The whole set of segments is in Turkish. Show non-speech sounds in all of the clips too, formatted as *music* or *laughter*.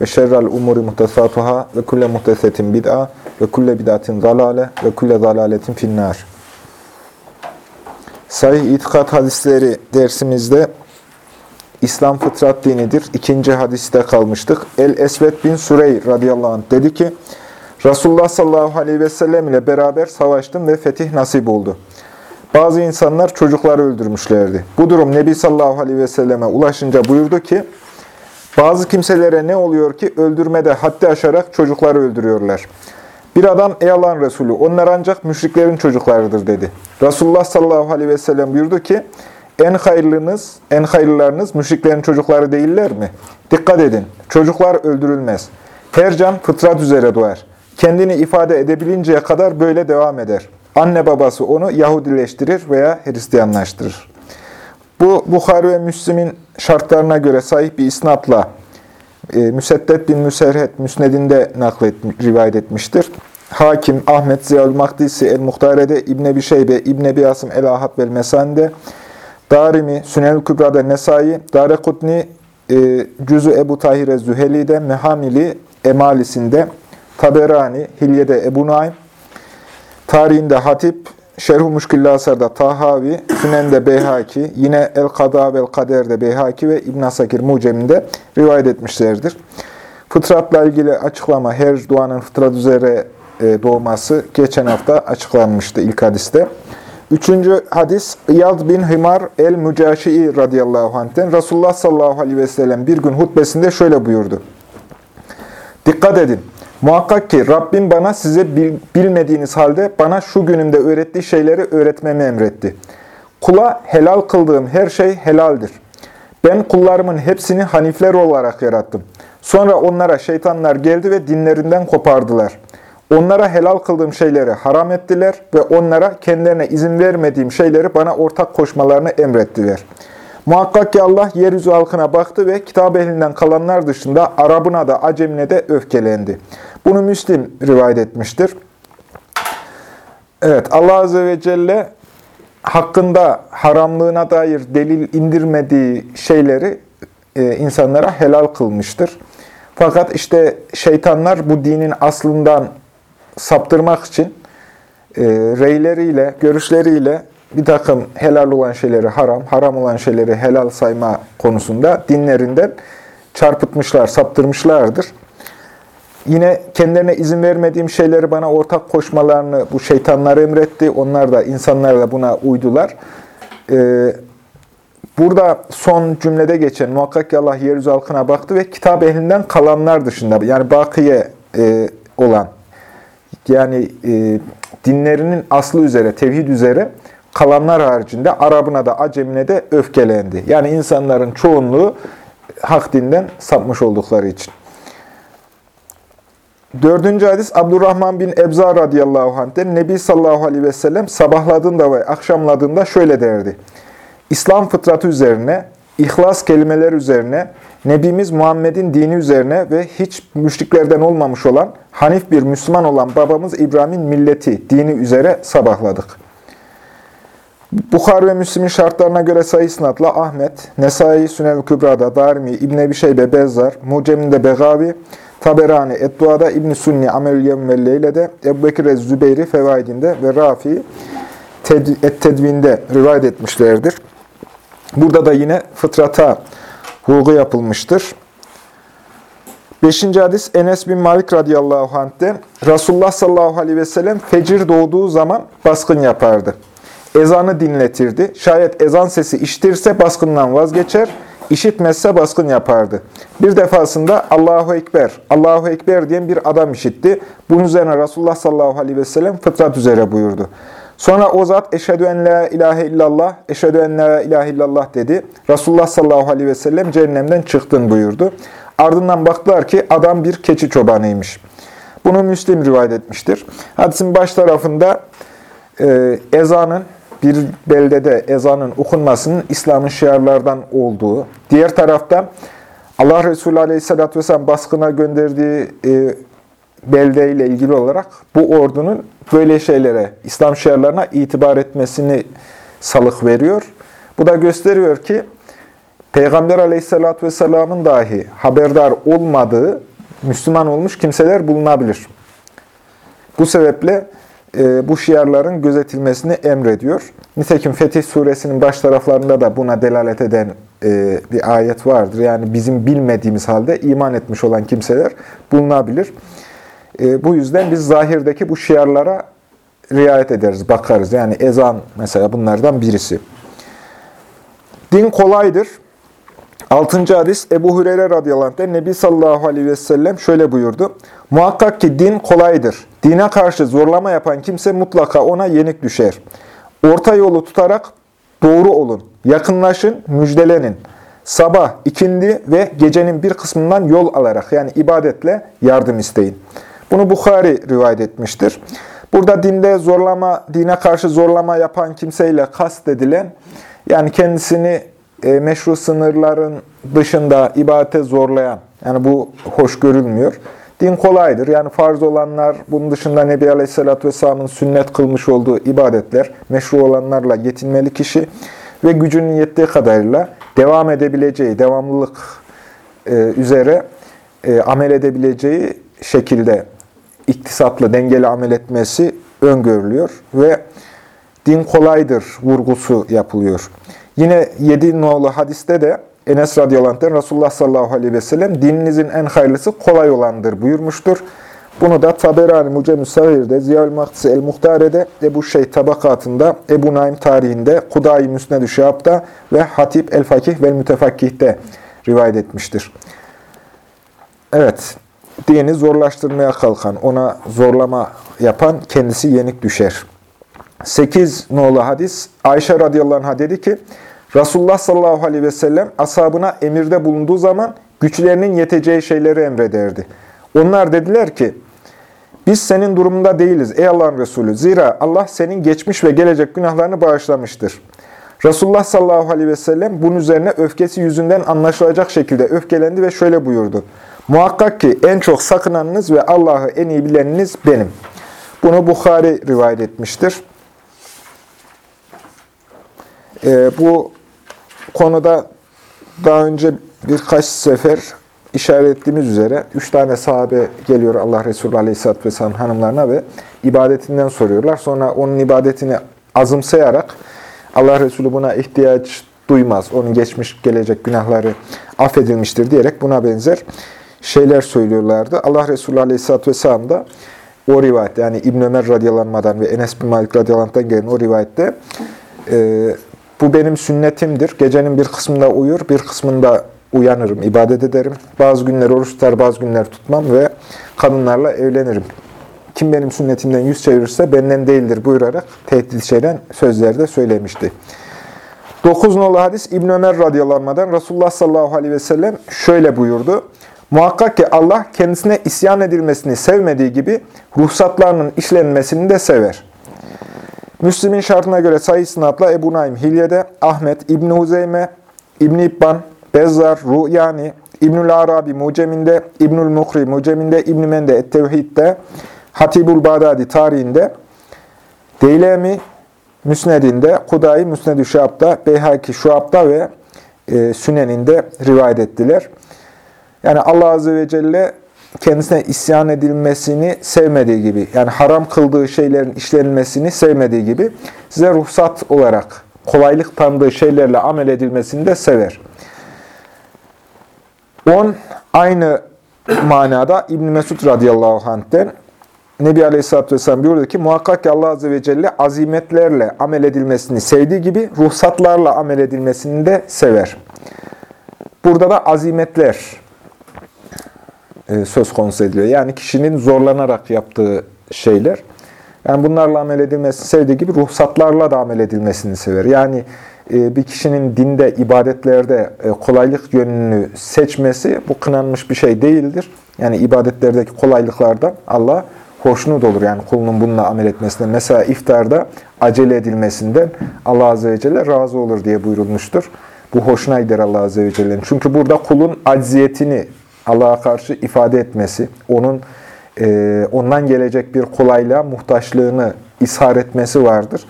ve şerrel umuri muhtesatuhâ ve kulle muhtesetin bid'a ve kulle bid'atin zalale ve kulle zalaletin finnâr. Sahih itikat hadisleri dersimizde İslam fıtrat dinidir. İkinci hadiste kalmıştık. El-Esved bin Sürey radıyallahu anh dedi ki, Resulullah sallallahu aleyhi ve sellem ile beraber savaştım ve fetih nasip oldu. Bazı insanlar çocukları öldürmüşlerdi. Bu durum Nebi sallallahu aleyhi ve selleme ulaşınca buyurdu ki, bazı kimselere ne oluyor ki öldürmede haddi aşarak çocukları öldürüyorlar. Bir adam ey Allah'ın Resulü onlar ancak müşriklerin çocuklarıdır dedi. Resulullah sallallahu aleyhi ve sellem buyurdu ki en hayırlınız, en hayırlılarınız müşriklerin çocukları değiller mi? Dikkat edin, çocuklar öldürülmez. Her can fıtrat üzere doğar. Kendini ifade edebilinceye kadar böyle devam eder. Anne babası onu Yahudileştirir veya Hristiyanlaştırır. Bu Bukhari ve Müslim'in şartlarına göre sahip bir isnatla e, Müseddet bin Müserhet Müsned'inde naklet, rivayet etmiştir. Hakim, Ahmet, Ziyal Makdisi, El-Muhtare'de, İbn Ebi Şeybe, İbn Ebi Asım, El-Ahad vel Mesan'de, Darimi, Sünel Kübra'da Nesai, Darekutni, e, Cüzü Ebu Tahire Züheli'de, Mehamili, Emalisinde, Taberani, Hilye'de Ebu Naim, tarihinde Hatip, Şerh-u Muşkilli Tahavi, Sünen'de Beyhaki, yine El-Kada ve El-Kader'de Beyhaki ve İbn Asakir Mucem'inde rivayet etmişlerdir. Fıtratla ilgili açıklama, her duanın fıtrat üzere e, doğması geçen hafta açıklanmıştı ilk hadiste. Üçüncü hadis, İyad bin Himar el-Mücaşi'i radıyallahu anh'ten Resulullah sallallahu aleyhi ve sellem bir gün hutbesinde şöyle buyurdu. Dikkat edin! Muhakkak ki Rabbim bana size bilmediğiniz halde bana şu günümde öğrettiği şeyleri öğretmemi emretti. Kula helal kıldığım her şey helaldir. Ben kullarımın hepsini hanifler olarak yarattım. Sonra onlara şeytanlar geldi ve dinlerinden kopardılar. Onlara helal kıldığım şeyleri haram ettiler ve onlara kendilerine izin vermediğim şeyleri bana ortak koşmalarını emrettiler.'' Muhakkak ki Allah yeryüzü halkına baktı ve kitap ehlinden kalanlar dışında Arabına da Acemine de öfkelendi. Bunu Müslim rivayet etmiştir. Evet, Allah Azze ve Celle hakkında haramlığına dair delil indirmediği şeyleri e, insanlara helal kılmıştır. Fakat işte şeytanlar bu dinin aslından saptırmak için e, reyleriyle, görüşleriyle bir takım helal olan şeyleri haram, haram olan şeyleri helal sayma konusunda dinlerinden çarpıtmışlar, saptırmışlardır. Yine kendilerine izin vermediğim şeyleri bana ortak koşmalarını bu şeytanlar emretti. Onlar da, insanlar da buna uydular. Ee, burada son cümlede geçen muhakkak ki Allah yeryüzü halkına baktı ve kitap ehlinden kalanlar dışında, yani bakiye e, olan, yani e, dinlerinin aslı üzere, tevhid üzere kalanlar haricinde Arabına da Acemine de öfkelendi. Yani insanların çoğunluğu hak dinden sapmış oldukları için. Dördüncü hadis Abdurrahman bin Ebza radıyallahu anh'ten Nebi sallallahu aleyhi ve sellem sabahladığında ve akşamladığında şöyle derdi. İslam fıtratı üzerine, ihlas kelimeler üzerine, Nebimiz Muhammed'in dini üzerine ve hiç müşriklerden olmamış olan, hanif bir Müslüman olan babamız İbrahim'in milleti, dini üzere sabahladık. Bukhar ve Müslim'in şartlarına göre sayı sınatla Ahmet, Nesai, Sünev Kübra'da, Darmi, İbn Ebi Şeybe, Bezzar, Mucem'inde Begavi, Taberani, Eddua'da, İbn Sunni, Amelül Yevm ve Leyle'de, Ebu Bekir Zübeyri, Fevaidinde ve Rafi, Et-Tedvin'de rivayet etmişlerdir. Burada da yine fıtrata vurgu yapılmıştır. Beşinci hadis Enes bin Malik radıyallahu anh'ten Resulullah sallallahu aleyhi ve sellem fecir doğduğu zaman baskın yapardı ezanı dinletirdi. Şayet ezan sesi iştirse baskından vazgeçer, işitmezse baskın yapardı. Bir defasında Allahu Ekber, Allahu Ekber diyen bir adam işitti. Bunun üzerine Resulullah sallallahu aleyhi ve sellem fıtrat üzere buyurdu. Sonra o zat eşhedü en la ilahe illallah, eşhedü en la ilahe illallah dedi. Resulullah sallallahu aleyhi ve sellem cehennemden çıktın buyurdu. Ardından baktılar ki adam bir keçi çobanıymış. Bunu Müslim rivayet etmiştir. Hadisin baş tarafında e, ezanın bir beldede ezanın okunmasının İslam'ın şiarlardan olduğu, diğer taraftan Allah Resulü Aleyhisselatü Vesselam baskına gönderdiği e, beldeyle ilgili olarak bu ordunun böyle şeylere, İslam şiarlarına itibar etmesini salık veriyor. Bu da gösteriyor ki Peygamber Aleyhisselatü Vesselam'ın dahi haberdar olmadığı Müslüman olmuş kimseler bulunabilir. Bu sebeple e, bu şiarların gözetilmesini emrediyor. Nitekim Fetih Suresinin baş taraflarında da buna delalet eden e, bir ayet vardır. Yani bizim bilmediğimiz halde iman etmiş olan kimseler bulunabilir. E, bu yüzden biz zahirdeki bu şiarlara riayet ederiz, bakarız. Yani ezan mesela bunlardan birisi. Din kolaydır. Altıncı hadis Ebu Hureyre radıyallahu anh'te Nebi sallallahu aleyhi ve sellem şöyle buyurdu. Muhakkak ki din kolaydır. Dine karşı zorlama yapan kimse mutlaka ona yenik düşer. Orta yolu tutarak doğru olun. Yakınlaşın, müjdelenin. Sabah, ikindi ve gecenin bir kısmından yol alarak yani ibadetle yardım isteyin. Bunu Bukhari rivayet etmiştir. Burada dinde zorlama, dine karşı zorlama yapan kimseyle kast edilen, yani kendisini e, meşru sınırların dışında ibadete zorlayan, yani bu hoş görülmüyor. Din kolaydır. Yani farz olanlar, bunun dışında Nebi Aleyhisselatü Vesselam'ın sünnet kılmış olduğu ibadetler, meşru olanlarla yetinmeli kişi ve gücünün yettiği kadarıyla devam edebileceği, devamlılık e, üzere e, amel edebileceği şekilde iktisatlı, dengeli amel etmesi öngörülüyor ve din kolaydır vurgusu yapılıyor. Yine 7 nolu hadiste de Enes radıyallahu Resulullah sallallahu aleyhi ve sellem dininizin en hayırlısı kolay olandır buyurmuştur. Bunu da Taberani Mucem-i Sahir'de, Ziyal Mahdisi El-Muhtare'de, Ebu Şeyh Tabakatı'nda, Ebu Naim tarihinde, Kudayi Müsned-i Şihab'da ve Hatip El-Fakih ve Mütefakkih'te rivayet etmiştir. Evet, dini zorlaştırmaya kalkan, ona zorlama yapan kendisi yenik düşer. 8 nolu hadis, Ayşe radıyallahu anh'a dedi ki, Resulullah sallallahu aleyhi ve sellem ashabına emirde bulunduğu zaman güçlerinin yeteceği şeyleri emrederdi. Onlar dediler ki, biz senin durumunda değiliz ey Allah'ın Resulü. Zira Allah senin geçmiş ve gelecek günahlarını bağışlamıştır. Resulullah sallallahu aleyhi ve sellem bunun üzerine öfkesi yüzünden anlaşılacak şekilde öfkelendi ve şöyle buyurdu. Muhakkak ki en çok sakınanınız ve Allah'ı en iyi bileniniz benim. Bunu Bukhari rivayet etmiştir. Ee, bu konuda daha önce birkaç sefer işaret ettiğimiz üzere üç tane sahabe geliyor Allah Resulü Aleyhisselatü Vesselam hanımlarına ve ibadetinden soruyorlar. Sonra onun ibadetini azımsayarak Allah Resulü buna ihtiyaç duymaz. Onun geçmiş gelecek günahları affedilmiştir diyerek buna benzer şeyler söylüyorlardı. Allah Resulü Aleyhisselatü Vesselam da o rivayette yani İbn Ömer radyalanmadan ve Enes bin Malik radyalanmadan gelen o rivayette e, bu benim sünnetimdir. Gecenin bir kısmında uyur, bir kısmında uyanırım, ibadet ederim. Bazı günler oruç tutar, bazı günler tutmam ve kadınlarla evlenirim. Kim benim sünnetimden yüz çevirirse benden değildir buyurarak tehdit içeren sözlerde söylemişti. 9 nolu hadis İbn Ömer radıyallahu Resulullah sallallahu aleyhi ve sellem şöyle buyurdu. Muhakkak ki Allah kendisine isyan edilmesini sevmediği gibi ruhsatlarının işlenmesini de sever. Müslim'in şartına göre sayı sınavla Ebu Naim Hilye'de, Ahmet, İbni Huzeyme, İbni İbban, Bezzar, Ru'yani, İbnül Arabi Mucem'inde, İbnül Mukri Mucem'inde, İbn Mende Et-Tevhid'de, Hatibul Bağdadi tarihinde, Deylemi Müsned'inde, Kudayi Müsned-i Şuab'da, Beyhaki Şuab'da ve e, Sünen'inde rivayet ettiler. Yani Allah Azze ve Celle kendisine isyan edilmesini sevmediği gibi, yani haram kıldığı şeylerin işlenmesini sevmediği gibi, size ruhsat olarak kolaylık tanıdığı şeylerle amel edilmesini de sever. 10. Aynı manada İbn Mesud radıyallahu anh'ten Nebi Aleyhisselatü Vesselam buyurdu ki, muhakkak ki Allah Azze ve Celle azimetlerle amel edilmesini sevdiği gibi, ruhsatlarla amel edilmesini de sever. Burada da azimetler söz konusu ediliyor. Yani kişinin zorlanarak yaptığı şeyler. Yani bunlarla amel edilmesini sevdiği gibi ruhsatlarla da amel edilmesini sever. Yani e, bir kişinin dinde, ibadetlerde e, kolaylık yönünü seçmesi bu kınanmış bir şey değildir. Yani ibadetlerdeki kolaylıklardan Allah hoşnut olur. Yani kulunun bununla amel etmesinden. Mesela iftarda acele edilmesinden Allah Azze ve Celle razı olur diye buyurulmuştur. Bu hoşuna gider Allah Azze ve Celle'nin. Çünkü burada kulun acziyetini Allah'a karşı ifade etmesi, onun e, ondan gelecek bir kolaylığa muhtaçlığını ishar etmesi vardır.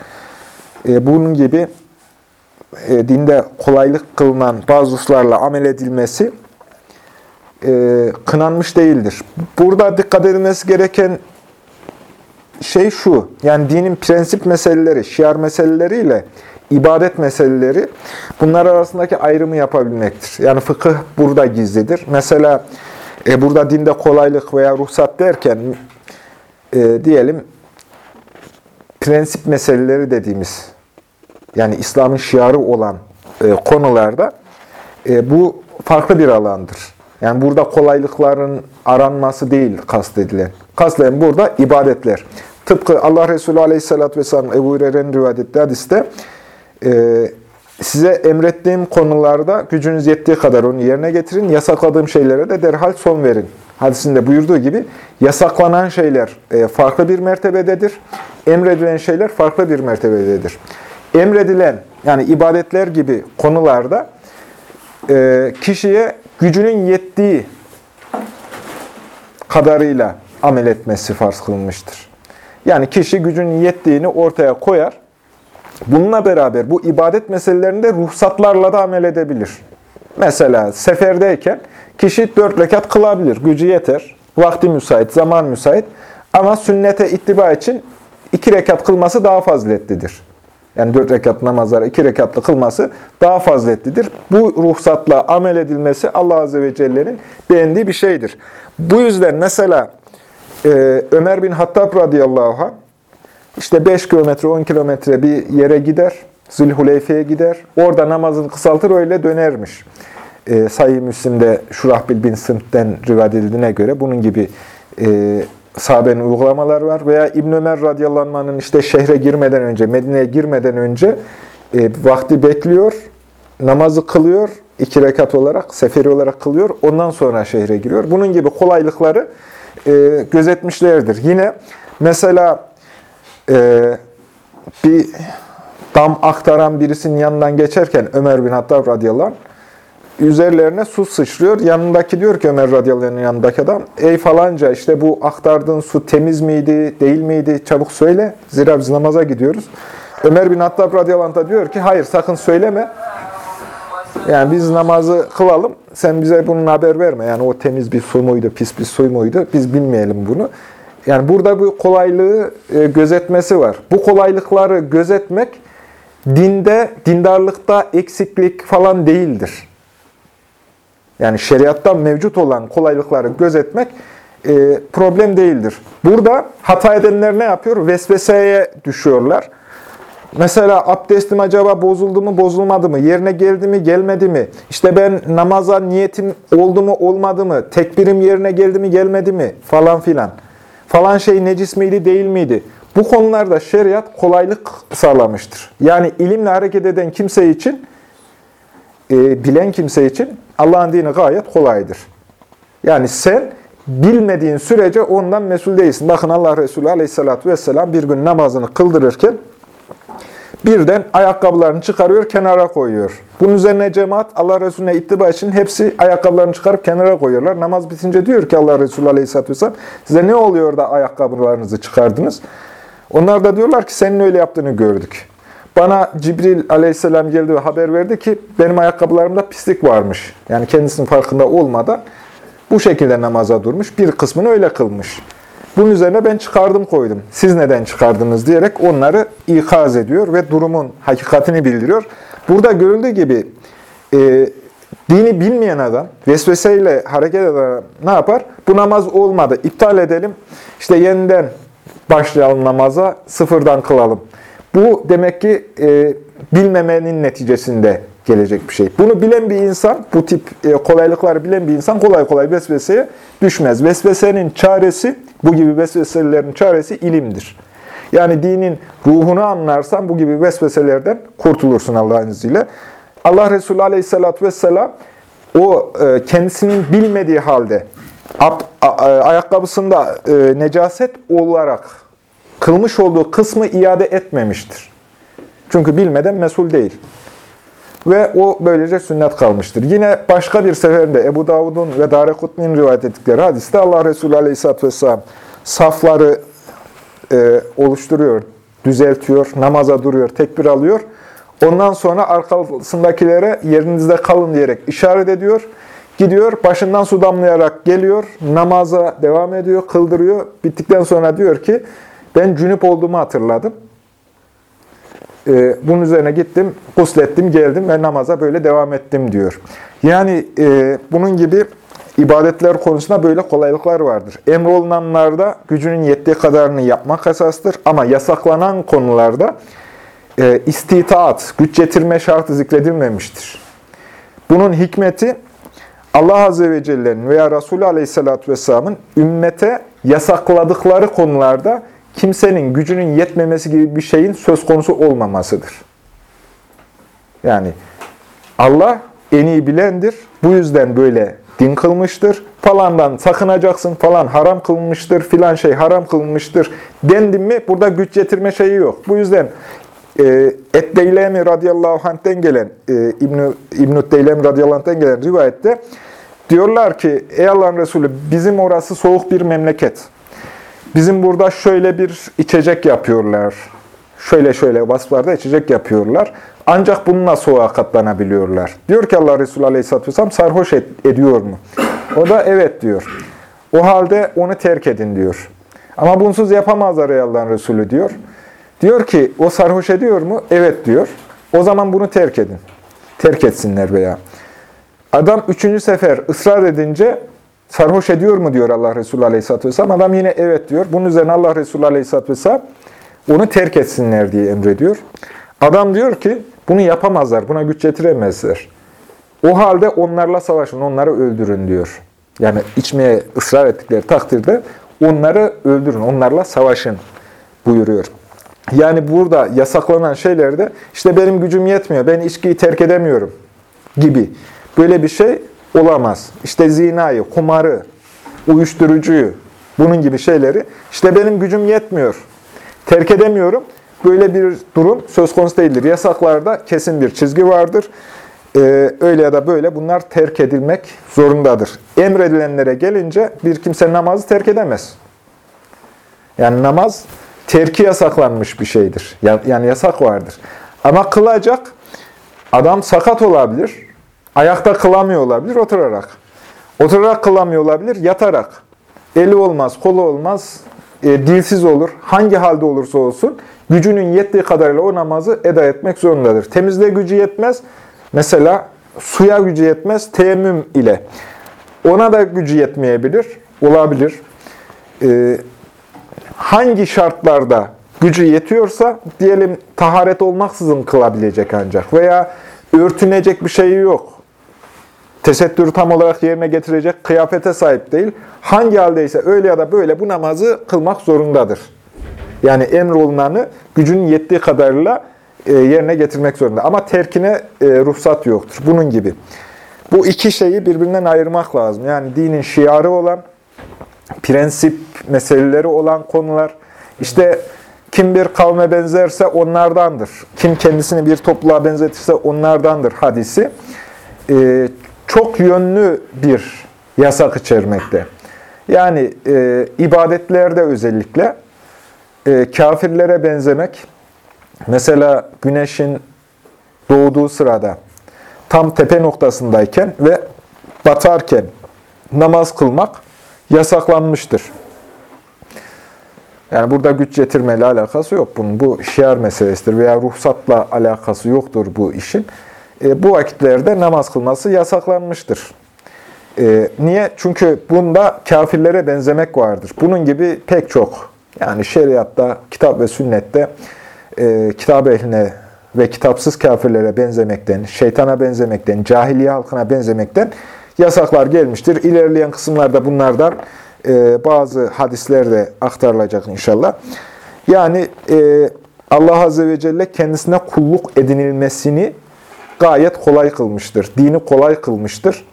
E, bunun gibi e, dinde kolaylık kılınan bazı hususlarla amel edilmesi e, kınanmış değildir. Burada dikkat edilmesi gereken şey şu, yani dinin prensip meseleleri, şiar meseleleriyle ibadet meseleleri bunlar arasındaki ayrımı yapabilmektir. Yani fıkıh burada gizlidir. Mesela e, burada dinde kolaylık veya ruhsat derken e, diyelim prensip meseleleri dediğimiz yani İslam'ın şiarı olan e, konularda e, bu farklı bir alandır. Yani burada kolaylıkların aranması değil kastedilen. Kastedilen burada ibadetler. Tıpkı Allah Resulü Aleyhisselatü Vesselam Ebu Hureyre'nin rivayet hadiste e, size emrettiğim konularda gücünüz yettiği kadar onu yerine getirin. Yasakladığım şeylere de derhal son verin. Hadisinde buyurduğu gibi yasaklanan şeyler e, farklı bir mertebededir. Emredilen şeyler farklı bir mertebededir. Emredilen yani ibadetler gibi konularda e, kişiye gücünün yettiği kadarıyla amel etmesi farz kılınmıştır. Yani kişi gücünün yettiğini ortaya koyar. Bununla beraber bu ibadet meselelerinde ruhsatlarla da amel edebilir. Mesela seferdeyken kişi dört rekat kılabilir. Gücü yeter. Vakti müsait, zaman müsait. Ama sünnete ittiba için iki rekat kılması daha faziletlidir. Yani dört rekat namazları iki rekatlı kılması daha faziletlidir. Bu ruhsatla amel edilmesi Allah Azze ve Celle'nin beğendiği bir şeydir. Bu yüzden mesela e, Ömer bin Hattab radıyallahu anh işte 5 kilometre, 10 kilometre bir yere gider, Zülhuleyfe'ye gider. Orada namazını kısaltır, öyle dönermiş. E, Sahih Müslim'de Şurahbil bin Sımt'ten rivayet edildiğine göre bunun gibi e, sahabenin uygulamalar var. Veya İbn Ömer radıyallahu anh'ın işte şehre girmeden önce, Medine'ye girmeden önce e, vakti bekliyor, namazı kılıyor, iki rekat olarak, seferi olarak kılıyor. Ondan sonra şehre giriyor. Bunun gibi kolaylıkları e, gözetmişlerdir. Yine mesela e, bir dam aktaran birisinin yanından geçerken Ömer bin Hattab radıyallahu anh, üzerlerine su sıçrıyor. Yanındaki diyor ki Ömer radıyallahu yanındaki adam, ey falanca işte bu aktardığın su temiz miydi, değil miydi çabuk söyle. Zira biz namaza gidiyoruz. Ömer bin Hattab radıyallahu anh da diyor ki hayır sakın söyleme. Yani biz namazı kılalım, sen bize bunun haber verme. Yani o temiz bir su muydu, pis bir su muydu, biz bilmeyelim bunu. Yani burada bu kolaylığı e, gözetmesi var. Bu kolaylıkları gözetmek dinde, dindarlıkta eksiklik falan değildir. Yani şeriatta mevcut olan kolaylıkları gözetmek e, problem değildir. Burada hata edenler ne yapıyor? Vesveseye düşüyorlar. Mesela abdestim acaba bozuldu mu, bozulmadı mı? Yerine geldi mi, gelmedi mi? İşte ben namaza niyetim oldu mu, olmadı mı? Tekbirim yerine geldi mi, gelmedi mi? Falan filan. Falan şey necis miydi, değil miydi? Bu konularda şeriat kolaylık sağlamıştır. Yani ilimle hareket eden kimse için, e, bilen kimse için Allah'ın dini gayet kolaydır. Yani sen bilmediğin sürece ondan mesul değilsin. Bakın Allah Resulü aleyhissalatü vesselam bir gün namazını kıldırırken birden ayakkabılarını çıkarıyor, kenara koyuyor. Bunun üzerine cemaat Allah Resulüne ittiba için hepsi ayakkabılarını çıkarıp kenara koyuyorlar. Namaz bitince diyor ki Allah Resulü Aleyhisselatü Vesselam, size ne oluyor da ayakkabılarınızı çıkardınız? Onlar da diyorlar ki senin öyle yaptığını gördük. Bana Cibril Aleyhisselam geldi ve haber verdi ki benim ayakkabılarımda pislik varmış. Yani kendisinin farkında olmadan bu şekilde namaza durmuş. Bir kısmını öyle kılmış. Bunun üzerine ben çıkardım koydum. Siz neden çıkardınız diyerek onları ikaz ediyor ve durumun hakikatini bildiriyor. Burada görüldüğü gibi e, dini bilmeyen adam, vesveseyle hareket eden ne yapar? Bu namaz olmadı, iptal edelim. İşte yeniden başlayalım namaza, sıfırdan kılalım. Bu demek ki e, bilmemenin neticesinde gelecek bir şey. Bunu bilen bir insan, bu tip e, kolaylıkları bilen bir insan kolay kolay vesveseye düşmez. Vesvesenin çaresi, bu gibi vesveselerin çaresi ilimdir. Yani dinin ruhunu anlarsan bu gibi vesveselerden kurtulursun Allah'ın izniyle. Allah Resulü Aleyhisselatü Vesselam o e, kendisinin bilmediği halde ayakkabısında e, necaset olarak kılmış olduğu kısmı iade etmemiştir. Çünkü bilmeden mesul değil. Ve o böylece sünnet kalmıştır. Yine başka bir seferinde Ebu Davud'un ve Darekutni'nin rivayet ettikleri hadiste Allah Resulü Aleyhisselatü Vesselam safları e, oluşturuyor, düzeltiyor, namaza duruyor, tekbir alıyor. Ondan sonra arkasındakilere yerinizde kalın diyerek işaret ediyor. Gidiyor, başından su damlayarak geliyor, namaza devam ediyor, kıldırıyor. Bittikten sonra diyor ki, ben cünüp olduğumu hatırladım. Ee, bunun üzerine gittim, guslettim, geldim ve namaza böyle devam ettim diyor. Yani e, bunun gibi ibadetler konusunda böyle kolaylıklar vardır. Emrolunanlarda gücünün yettiği kadarını yapmak esastır ama yasaklanan konularda e, istitaat, güç getirme şartı zikredilmemiştir. Bunun hikmeti Allah Azze ve Celle'nin veya Resulü Aleyhisselatü Vesselam'ın ümmete yasakladıkları konularda kimsenin gücünün yetmemesi gibi bir şeyin söz konusu olmamasıdır. Yani Allah en iyi bilendir. Bu yüzden böyle din kılmıştır. Falandan sakınacaksın, falan haram kılmıştır, filan şey haram kılmıştır. Dendim mi burada güç getirme şeyi yok. Bu yüzden e, Et-Deylemi radıyallahu anh'ten gelen, e, İbn-i İbn Deylemi radıyallahu anh'ten gelen rivayette diyorlar ki, ey Allah'ın Resulü bizim orası soğuk bir memleket. Bizim burada şöyle bir içecek yapıyorlar. Şöyle şöyle vasıflarda içecek yapıyorlar. Ancak bununla soğuğa katlanabiliyorlar. Diyor ki Allah Resulü Aleyhisselatü Vesselam sarhoş et, ediyor mu? O da evet diyor. O halde onu terk edin diyor. Ama bunsuz yapamazlar ey Allah'ın Resulü diyor. Diyor ki o sarhoş ediyor mu? Evet diyor. O zaman bunu terk edin. Terk etsinler veya. Adam üçüncü sefer ısrar edince sarhoş ediyor mu diyor Allah Resulü Aleyhisselatü Vesselam. Adam yine evet diyor. Bunun üzerine Allah Resulü Aleyhisselatü Vesselam onu terk etsinler diye emrediyor. Adam diyor ki bunu yapamazlar, buna güç getiremezler. O halde onlarla savaşın, onları öldürün diyor. Yani içmeye ısrar ettikleri takdirde onları öldürün, onlarla savaşın buyuruyor. Yani burada yasaklanan şeylerde işte benim gücüm yetmiyor, ben içkiyi terk edemiyorum gibi. Böyle bir şey olamaz. İşte zinayı, kumarı, uyuşturucuyu, bunun gibi şeyleri işte benim gücüm yetmiyor, terk edemiyorum. Böyle bir durum söz konusu değildir. Yasaklarda kesin bir çizgi vardır. Ee, öyle ya da böyle bunlar terk edilmek zorundadır. Emredilenlere gelince bir kimse namazı terk edemez. Yani namaz terki yasaklanmış bir şeydir. Yani yasak vardır. Ama kılacak adam sakat olabilir. Ayakta kılamıyor olabilir oturarak. Oturarak kılamıyor olabilir yatarak. Eli olmaz, kolu olmaz, e, dilsiz olur. Hangi halde olursa olsun gücünün yettiği kadarıyla o namazı eda etmek zorundadır. Temizliğe gücü yetmez. Mesela suya gücü yetmez teyemmüm ile. Ona da gücü yetmeyebilir. Olabilir. E, hangi şartlarda gücü yetiyorsa diyelim taharet olmaksızın kılabilecek ancak veya örtünecek bir şeyi yok. Tesettürü tam olarak yerine getirecek kıyafete sahip değil. Hangi haldeyse öyle ya da böyle bu namazı kılmak zorundadır. Yani emrolunanı gücünün yettiği kadarıyla e, yerine getirmek zorunda. Ama terkine e, ruhsat yoktur. Bunun gibi. Bu iki şeyi birbirinden ayırmak lazım. Yani dinin şiarı olan prensip meseleleri olan konular. İşte kim bir kavme benzerse onlardandır. Kim kendisini bir topluluğa benzetirse onlardandır hadisi. Çok yönlü bir yasak içermekte. Yani e, ibadetlerde özellikle e, kafirlere benzemek, mesela güneşin doğduğu sırada tam tepe noktasındayken ve batarken namaz kılmak yasaklanmıştır. Yani burada güç getirmeyle alakası yok bunun. Bu şiar meselesidir veya ruhsatla alakası yoktur bu işin. E, bu vakitlerde namaz kılması yasaklanmıştır. E, niye? Çünkü bunda kafirlere benzemek vardır. Bunun gibi pek çok, yani şeriatta, kitap ve sünnette e, kitap ehline ve kitapsız kafirlere benzemekten, şeytana benzemekten, cahiliye halkına benzemekten yasaklar gelmiştir. İlerleyen kısımlarda bunlardan bazı hadisler de aktarılacak inşallah. Yani Allah Azze ve Celle kendisine kulluk edinilmesini gayet kolay kılmıştır. Dini kolay kılmıştır.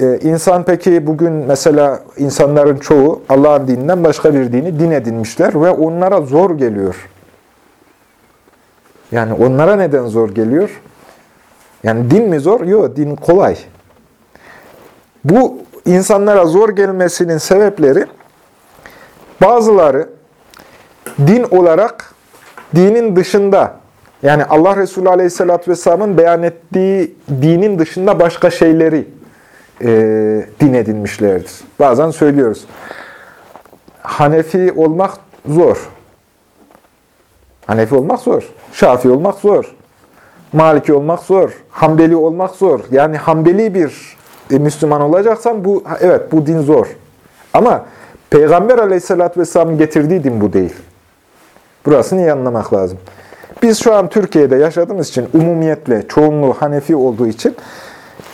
Ee, insan peki bugün mesela insanların çoğu Allah'ın dininden başka bir dini din edinmişler ve onlara zor geliyor. Yani onlara neden zor geliyor? Yani din mi zor? Yok, din kolay. Bu insanlara zor gelmesinin sebepleri bazıları din olarak dinin dışında yani Allah Resulü Aleyhisselatü Vesselam'ın beyan ettiği dinin dışında başka şeyleri e, din edinmişlerdir. Bazen söylüyoruz. Hanefi olmak zor. Hanefi olmak zor. Şafi olmak zor. Maliki olmak zor. Hanbeli olmak zor. Yani Hanbeli bir e, Müslüman olacaksan bu evet bu din zor. Ama Peygamber Aleyhisselatü Vesselam'ın getirdiği din bu değil. Burasını iyi anlamak lazım. Biz şu an Türkiye'de yaşadığımız için umumiyetle çoğunluğu Hanefi olduğu için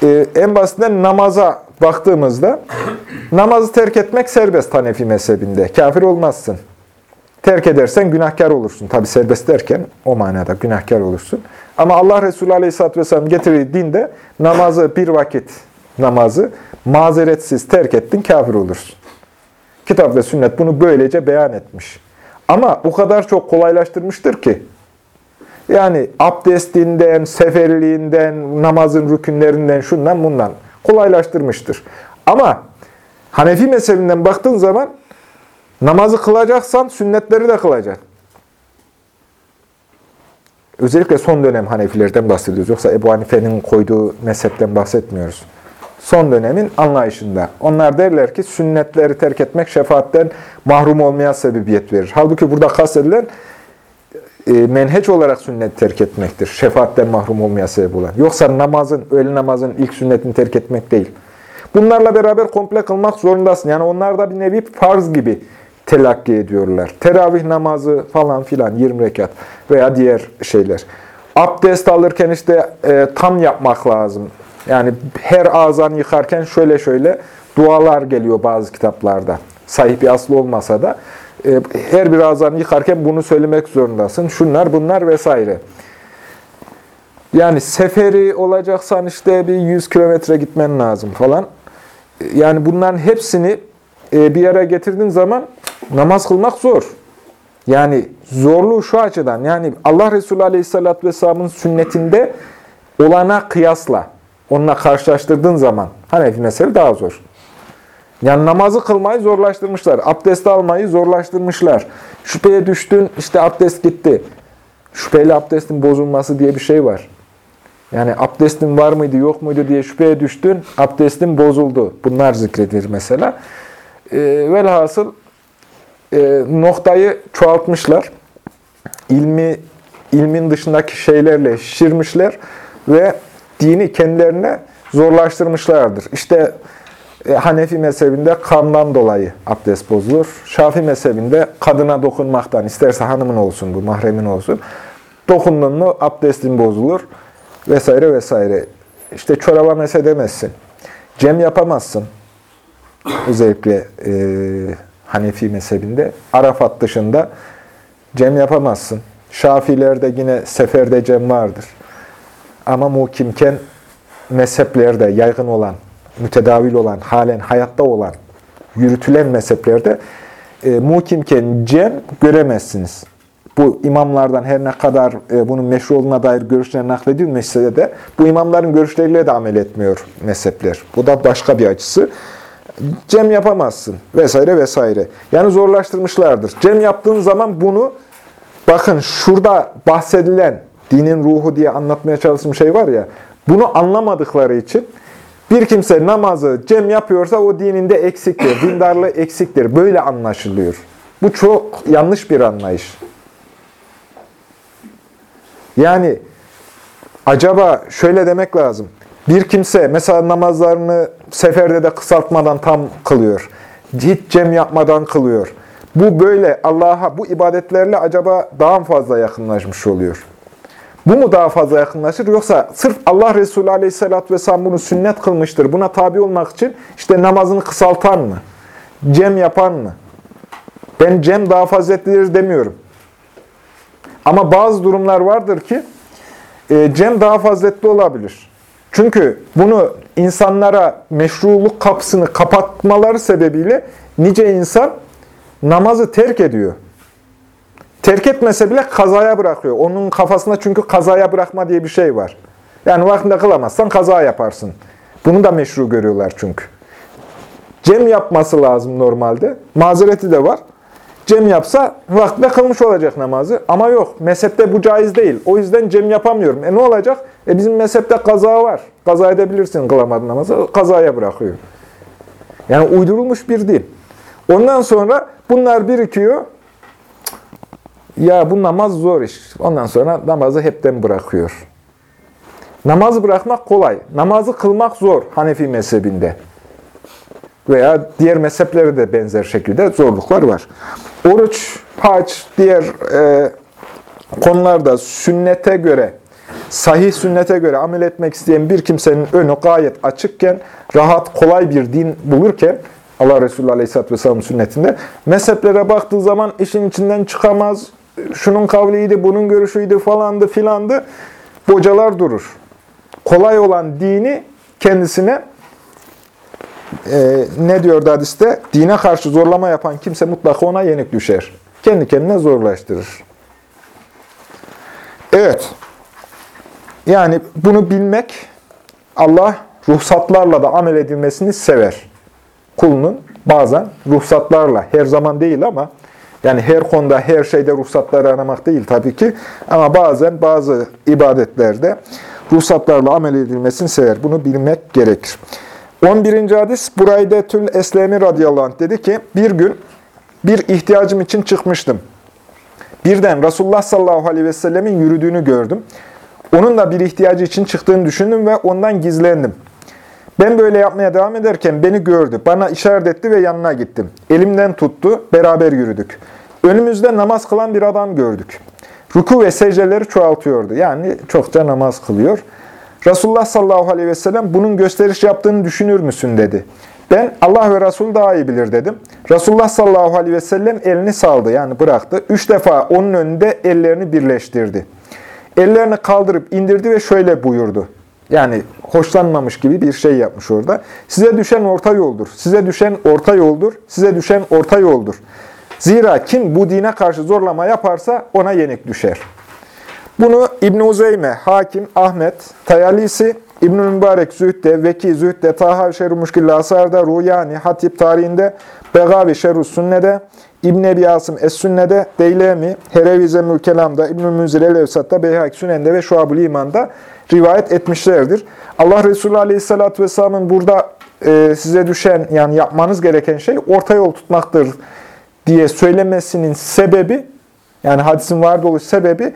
e, en basitinden namaza baktığımızda namazı terk etmek serbest Hanefi mezhebinde. Kafir olmazsın. Terk edersen günahkar olursun. Tabi serbest derken o manada günahkar olursun. Ama Allah Resulü Aleyhisselatü Vesselam getirdiği dinde namazı bir vakit namazı mazeretsiz terk ettin kafir olursun. Kitap ve sünnet bunu böylece beyan etmiş. Ama o kadar çok kolaylaştırmıştır ki yani abdestinden, seferliğinden, namazın rükünlerinden, şundan bundan kolaylaştırmıştır. Ama Hanefi mezhebinden baktığın zaman namazı kılacaksan sünnetleri de kılacaksın. Özellikle son dönem Hanefilerden bahsediyoruz. Yoksa Ebu Hanife'nin koyduğu mezhepten bahsetmiyoruz. Son dönemin anlayışında. Onlar derler ki sünnetleri terk etmek şefaatten mahrum olmaya sebebiyet verir. Halbuki burada kastedilen e, menheç olarak sünnet terk etmektir. Şefaatten mahrum olmaya sebep olan. Yoksa namazın, öğle namazın ilk sünnetini terk etmek değil. Bunlarla beraber komple kılmak zorundasın. Yani onlar da bir nevi farz gibi telakki ediyorlar. Teravih namazı falan filan 20 rekat veya diğer şeyler. Abdest alırken işte e, tam yapmak lazım. Yani her ağzını yıkarken şöyle şöyle dualar geliyor bazı kitaplarda. Sahih bir aslı olmasa da. E, her bir ağzını yıkarken bunu söylemek zorundasın. Şunlar bunlar vesaire. Yani seferi olacaksan işte bir 100 kilometre gitmen lazım falan. Yani bunların hepsini e, bir yere getirdiğin zaman namaz kılmak zor. Yani zorluğu şu açıdan. Yani Allah Resulü Aleyhisselatü Vesselam'ın sünnetinde olana kıyasla, onunla karşılaştırdığın zaman Hanefi mezhebi daha zor. Yani namazı kılmayı zorlaştırmışlar. Abdest almayı zorlaştırmışlar. Şüpheye düştün, işte abdest gitti. Şüpheli abdestin bozulması diye bir şey var. Yani abdestin var mıydı, yok muydu diye şüpheye düştün, abdestin bozuldu. Bunlar zikredilir mesela. E, velhasıl e, noktayı çoğaltmışlar. İlmi, ilmin dışındaki şeylerle şişirmişler ve dini kendilerine zorlaştırmışlardır. İşte e, Hanefi mezhebinde kandan dolayı abdest bozulur. Şafi mezhebinde kadına dokunmaktan, isterse hanımın olsun bu, mahremin olsun. Dokundun mu abdestin bozulur vesaire vesaire. İşte çoraba mesedemezsin. Cem yapamazsın. Özellikle e, Hanefi mezhebinde. Arafat dışında cem yapamazsın. Şafilerde yine seferde cem vardır. Ama muhkimken mezheplerde yaygın olan mütedavil olan, halen hayatta olan, yürütülen mezheplerde e, muhkimken cem göremezsiniz. Bu imamlardan her ne kadar e, bunun meşru olduğuna dair görüşler nakledilmişse de bu imamların görüşleriyle de amel etmiyor mezhepler. Bu da başka bir açısı. Cem yapamazsın vesaire vesaire. Yani zorlaştırmışlardır. Cem yaptığın zaman bunu bakın şurada bahsedilen dinin ruhu diye anlatmaya çalıştığım şey var ya bunu anlamadıkları için bir kimse namazı cem yapıyorsa o dininde eksiktir, *clears throat* dindarlığı eksiktir. Böyle anlaşılıyor. Bu çok yanlış bir anlayış. Yani acaba şöyle demek lazım. Bir kimse mesela namazlarını seferde de kısaltmadan tam kılıyor. Hiç cem yapmadan kılıyor. Bu böyle Allah'a bu ibadetlerle acaba daha fazla yakınlaşmış oluyor. Bu mu daha fazla yakınlaşır yoksa sırf Allah Resulü Aleyhisselatü Vesselam bunu sünnet kılmıştır. Buna tabi olmak için işte namazını kısaltan mı? Cem yapan mı? Ben cem daha faziletlidir demiyorum. Ama bazı durumlar vardır ki e, cem daha faziletli olabilir. Çünkü bunu insanlara meşruluk kapısını kapatmaları sebebiyle nice insan namazı terk ediyor. Terk etmese bile kazaya bırakıyor. Onun kafasında çünkü kazaya bırakma diye bir şey var. Yani vaktinde kılamazsan kaza yaparsın. Bunu da meşru görüyorlar çünkü. Cem yapması lazım normalde. Mazereti de var. Cem yapsa vaktinde kılmış olacak namazı. Ama yok, mezhepte bu caiz değil. O yüzden cem yapamıyorum. E ne olacak? E bizim mezhepte kaza var. Kaza edebilirsin kılamadın namazı. Kazaya bırakıyor. Yani uydurulmuş bir din. Ondan sonra bunlar birikiyor. Ya bu namaz zor iş. Ondan sonra namazı hepten bırakıyor. Namazı bırakmak kolay. Namazı kılmak zor Hanefi mezhebinde. Veya diğer mezheplere de benzer şekilde zorluklar var. Oruç, hac, diğer e, konularda sünnete göre, sahih sünnete göre amel etmek isteyen bir kimsenin önü gayet açıkken, rahat, kolay bir din bulurken, Allah Resulü Aleyhisselatü Vesselam sünnetinde, mezheplere baktığı zaman işin içinden çıkamaz, şunun kavliydi, bunun görüşüydü falandı filandı, bocalar durur. Kolay olan dini kendisine e, ne diyor hadiste? Dine karşı zorlama yapan kimse mutlaka ona yenik düşer. Kendi kendine zorlaştırır. Evet. Yani bunu bilmek Allah ruhsatlarla da amel edilmesini sever. Kulunun bazen ruhsatlarla, her zaman değil ama yani her konuda, her şeyde ruhsatları aramak değil tabii ki. Ama bazen bazı ibadetlerde ruhsatlarla amel edilmesini sever. Bunu bilmek gerekir. 11. hadis Buraydetül Eslemi radıyallahu anh dedi ki, bir gün bir ihtiyacım için çıkmıştım. Birden Resulullah sallallahu aleyhi ve sellemin yürüdüğünü gördüm. Onun da bir ihtiyacı için çıktığını düşündüm ve ondan gizlendim. Ben böyle yapmaya devam ederken beni gördü, bana işaret etti ve yanına gittim. Elimden tuttu, beraber yürüdük. Önümüzde namaz kılan bir adam gördük. Ruku ve secdeleri çoğaltıyordu. Yani çokça namaz kılıyor. Resulullah sallallahu aleyhi ve sellem bunun gösteriş yaptığını düşünür müsün dedi. Ben Allah ve Resul daha iyi bilir dedim. Resulullah sallallahu aleyhi ve sellem elini saldı yani bıraktı. Üç defa onun önünde ellerini birleştirdi. Ellerini kaldırıp indirdi ve şöyle buyurdu. Yani hoşlanmamış gibi bir şey yapmış orada. Size düşen orta yoldur. Size düşen orta yoldur. Size düşen orta yoldur. Zira kim bu dine karşı zorlama yaparsa ona yenik düşer. Bunu İbn-i Uzeyme, Hakim, Ahmet, Tayalisi, İbn-i Mübarek Zühd'de, Veki Zühd'de, Taha Şerru Muşkilli Asar'da, Ruyani, Hatip tarihinde, Begavi Şerru Sünne'de, İbn Ebi Asım Es-Sünne'de, Deylemi, Herevi Zemmül Kelam'da, İbn-i Münzir El-Evsat'ta, Beyhak Sünen'de ve Şuab-ül İman'da rivayet etmişlerdir. Allah Resulü Aleyhisselatü Vesselam'ın burada e, size düşen, yani yapmanız gereken şey orta yol tutmaktır diye söylemesinin sebebi, yani hadisin vardı oluş sebebi,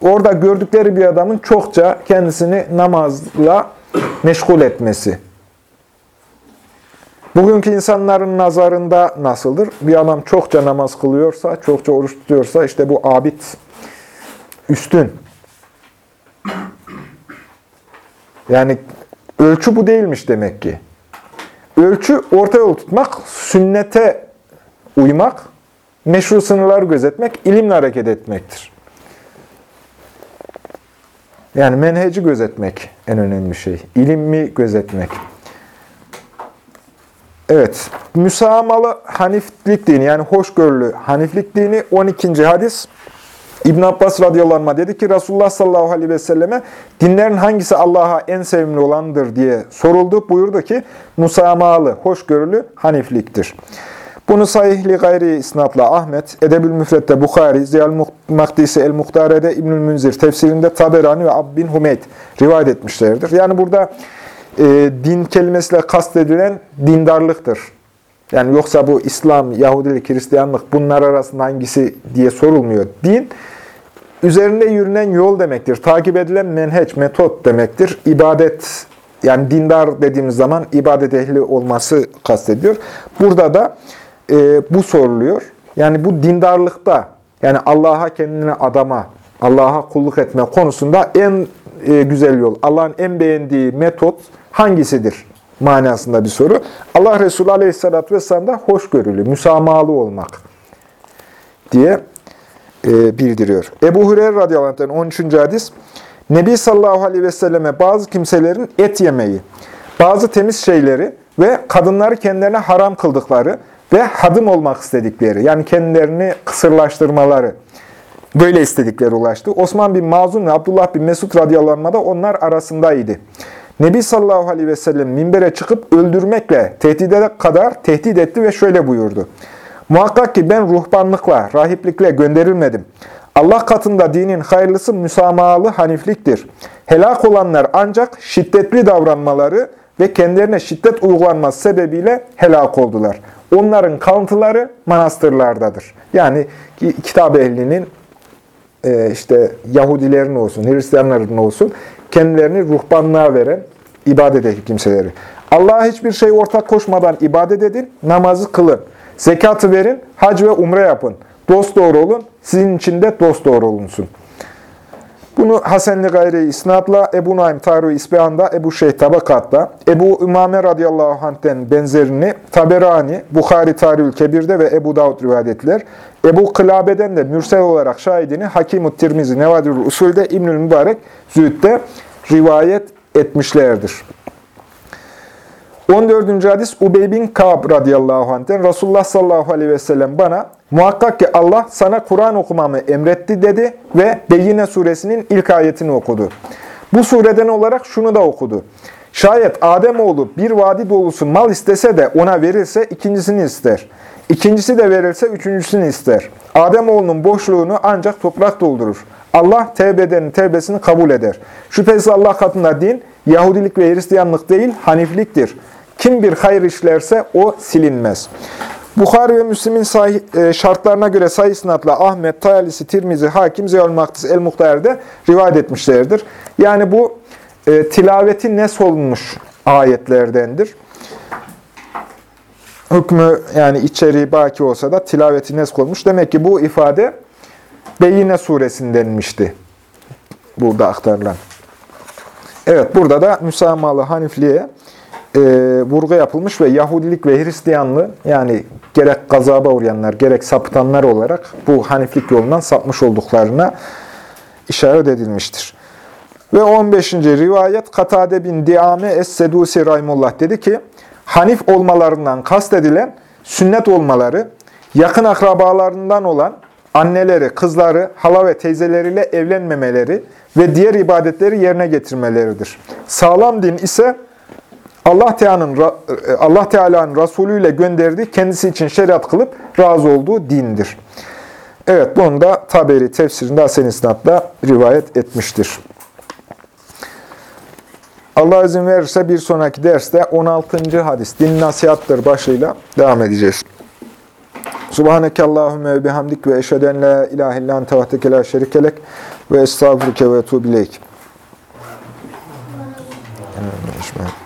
orada gördükleri bir adamın çokça kendisini namazla meşgul etmesi. Bugünkü insanların nazarında nasıldır? Bir adam çokça namaz kılıyorsa, çokça oruç tutuyorsa işte bu abid üstün. Yani ölçü bu değilmiş demek ki. Ölçü orta yol tutmak, sünnete uymak, meşru sınırları gözetmek, ilimle hareket etmektir. Yani menheci gözetmek en önemli şey. İlmi gözetmek. Evet. Müsamalı Haniflik dini yani hoşgörülü Haniflik dini 12. hadis. İbn Abbas radıyallahu dedi ki Resulullah sallallahu aleyhi ve selleme dinlerin hangisi Allah'a en sevimli olandır diye soruldu. Buyurdu ki musamalı, hoşgörülü Hanifliktir. Bunu sahihli gayri isnatla Ahmet, Edebül Müfret'te Bukhari, Ziyal Makdisi el-Muhtare'de İbnül Münzir, tefsirinde Taberani ve Abbin Hümeyt rivayet etmişlerdir. Yani burada e, din kelimesiyle kastedilen dindarlıktır. Yani yoksa bu İslam, Yahudilik, Hristiyanlık bunlar arasında hangisi diye sorulmuyor. Din, üzerinde yürünen yol demektir. Takip edilen menheç, metot demektir. İbadet, yani dindar dediğimiz zaman ibadet ehli olması kastediyor. Burada da e, bu soruluyor. Yani bu dindarlıkta, yani Allah'a kendine adama, Allah'a kulluk etme konusunda en e, güzel yol, Allah'ın en beğendiği metot hangisidir? Manasında bir soru. Allah Resulü Aleyhisselatü Vesselam da hoşgörülü, müsamahalı olmak diye e, bildiriyor. Ebu Hureyre radıyallahu anh'tan 13. hadis. Nebi sallallahu aleyhi ve selleme bazı kimselerin et yemeyi, bazı temiz şeyleri ve kadınları kendilerine haram kıldıkları ve hadım olmak istedikleri, yani kendilerini kısırlaştırmaları, böyle istedikleri ulaştı. Osman bin Mazun ve Abdullah bin Mesud radıyallahu anh da onlar arasındaydı. Nebi sallallahu aleyhi ve sellem minbere çıkıp öldürmekle tehdide kadar tehdit etti ve şöyle buyurdu. Muhakkak ki ben ruhbanlıkla, rahiplikle gönderilmedim. Allah katında dinin hayırlısı müsamahalı hanifliktir. Helak olanlar ancak şiddetli davranmaları ve kendilerine şiddet uygulanması sebebiyle helak oldular. Onların kalıntıları manastırlardadır. Yani kitap ehlinin işte Yahudilerin olsun, Hristiyanların olsun kendilerini ruhbanlığa veren ibadet ehli kimseleri. Allah'a hiçbir şey ortak koşmadan ibadet edin, namazı kılın, zekatı verin, hac ve umre yapın. Dost doğru olun, sizin için de dost doğru olunsun. Bunu Hasenli Gayri İsnad'la, Ebu Naim Tarih İsbehan'da, Ebu Şeyh Tabakat'ta, Ebu Ümame radıyallahu anh'ten benzerini Taberani, Bukhari Tarihül Kebir'de ve Ebu Davud rivayet ettiler. Ebu Kılabe'den de mürsel olarak şahidini Hakim-ü Tirmizi Nevadirül Usul'de İbnül Mübarek Zühd'de rivayet etmişlerdir. 14. hadis Ubey bin Ka'b radıyallahu anh'ten Resulullah sallallahu aleyhi ve sellem bana muhakkak ki Allah sana Kur'an okumamı emretti dedi ve Beyyine suresinin ilk ayetini okudu. Bu sureden olarak şunu da okudu. Şayet Ademoğlu bir vadi dolusu mal istese de ona verirse ikincisini ister. İkincisi de verirse üçüncüsünü ister. Ademoğlunun boşluğunu ancak toprak doldurur. Allah tevbe edenin tevbesini kabul eder. Şüphesiz Allah katında din, Yahudilik ve Hristiyanlık değil, Hanifliktir. Kim bir hayır işlerse o silinmez. Bukhari ve Müslim'in e, şartlarına göre sayı sınatla Ahmet, Tayalisi, Tirmizi, Hakim, Ziyal Maktis, El Muhtar'da rivayet etmişlerdir. Yani bu e, tilaveti nes olmuş ayetlerdendir. Hükmü yani içeriği baki olsa da tilaveti nes olmuş. Demek ki bu ifade Beyine suresindenmişti. Burada aktarılan. Evet burada da müsamahalı Hanifliğe e, vurgu yapılmış ve Yahudilik ve Hristiyanlığı yani gerek gazaba uğrayanlar gerek sapıtanlar olarak bu Haniflik yolundan sapmış olduklarına işaret edilmiştir. Ve 15. rivayet Katade bin Diame Es-Sedusi Rahimullah dedi ki, Hanif olmalarından kastedilen sünnet olmaları, yakın akrabalarından olan anneleri, kızları, hala ve teyzeleriyle evlenmemeleri ve diğer ibadetleri yerine getirmeleridir. Sağlam din ise Allah Teala'nın Allah Teala'nın Resulü ile gönderdiği kendisi için şeriat kılıp razı olduğu dindir. Evet, bunu da Taberi tefsirinde Hasen İsnad'da rivayet etmiştir. Allah izin verirse bir sonraki derste 16. hadis, din nasihattır başlığıyla devam edeceğiz. Subhaneke Allahümme ve bihamdik ve eşheden la ilahe illan tevahdeke la şerikelek ve estağfurüke ve etubileyk. Evet,